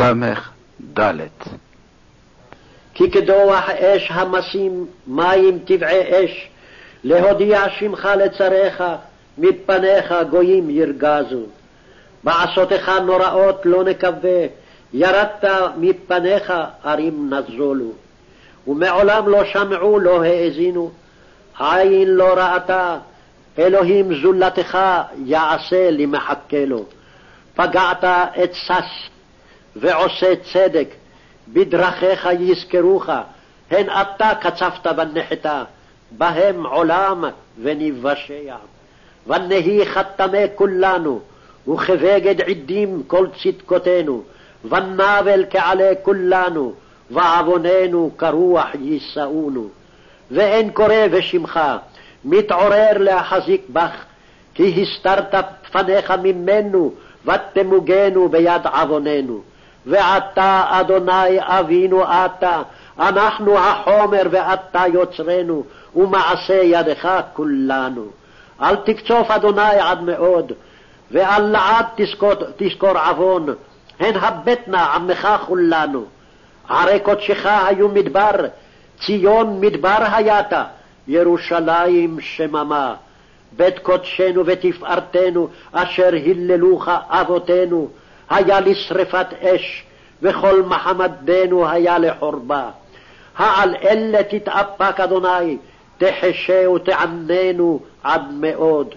ס"ד כי כדוח אש המשים מים טבעי אש, להודיע שמך לצריך, מפניך גויים ירגזו. בעשותיך נוראות לא נקווה, ירדת מפניך ערים נזולו. ומעולם לא שמעו, לא האזינו, עין לא ראתה, אלוהים זולתך יעשה למחכה לו. פגעת את שש ועושה צדק, בדרכיך יזכרוך, הן אתה קצפת בנחתה, בהם עולם ונבשע. ונהי חתמי כולנו, וכבגד עדים כל צדקותינו, ונבל כעלי כולנו, ועווננו כרוח יישאונו. ואין קורא בשמך, מתעורר להחזיק בך, כי הסתרת פניך ממנו, ותמוגנו ביד עווננו. ועתה, אדוני אבינו אתה, אנחנו החומר ואתה יוצרנו, ומעשה ידך כולנו. אל תקצוף אדוני עד מאוד, ואל לעד תזכור, תזכור עוון, הן הבטנה עמך כולנו. ערי קודשך היו מדבר, ציון מדבר היית, ירושלים שממה. בית קודשנו ותפארתנו, אשר היללוך אבותינו, היה לשרפת אש, וכל מחמדנו היה לחורבה. העל אלה תתאפק אדוני, תחשה ותעננו עד מאוד.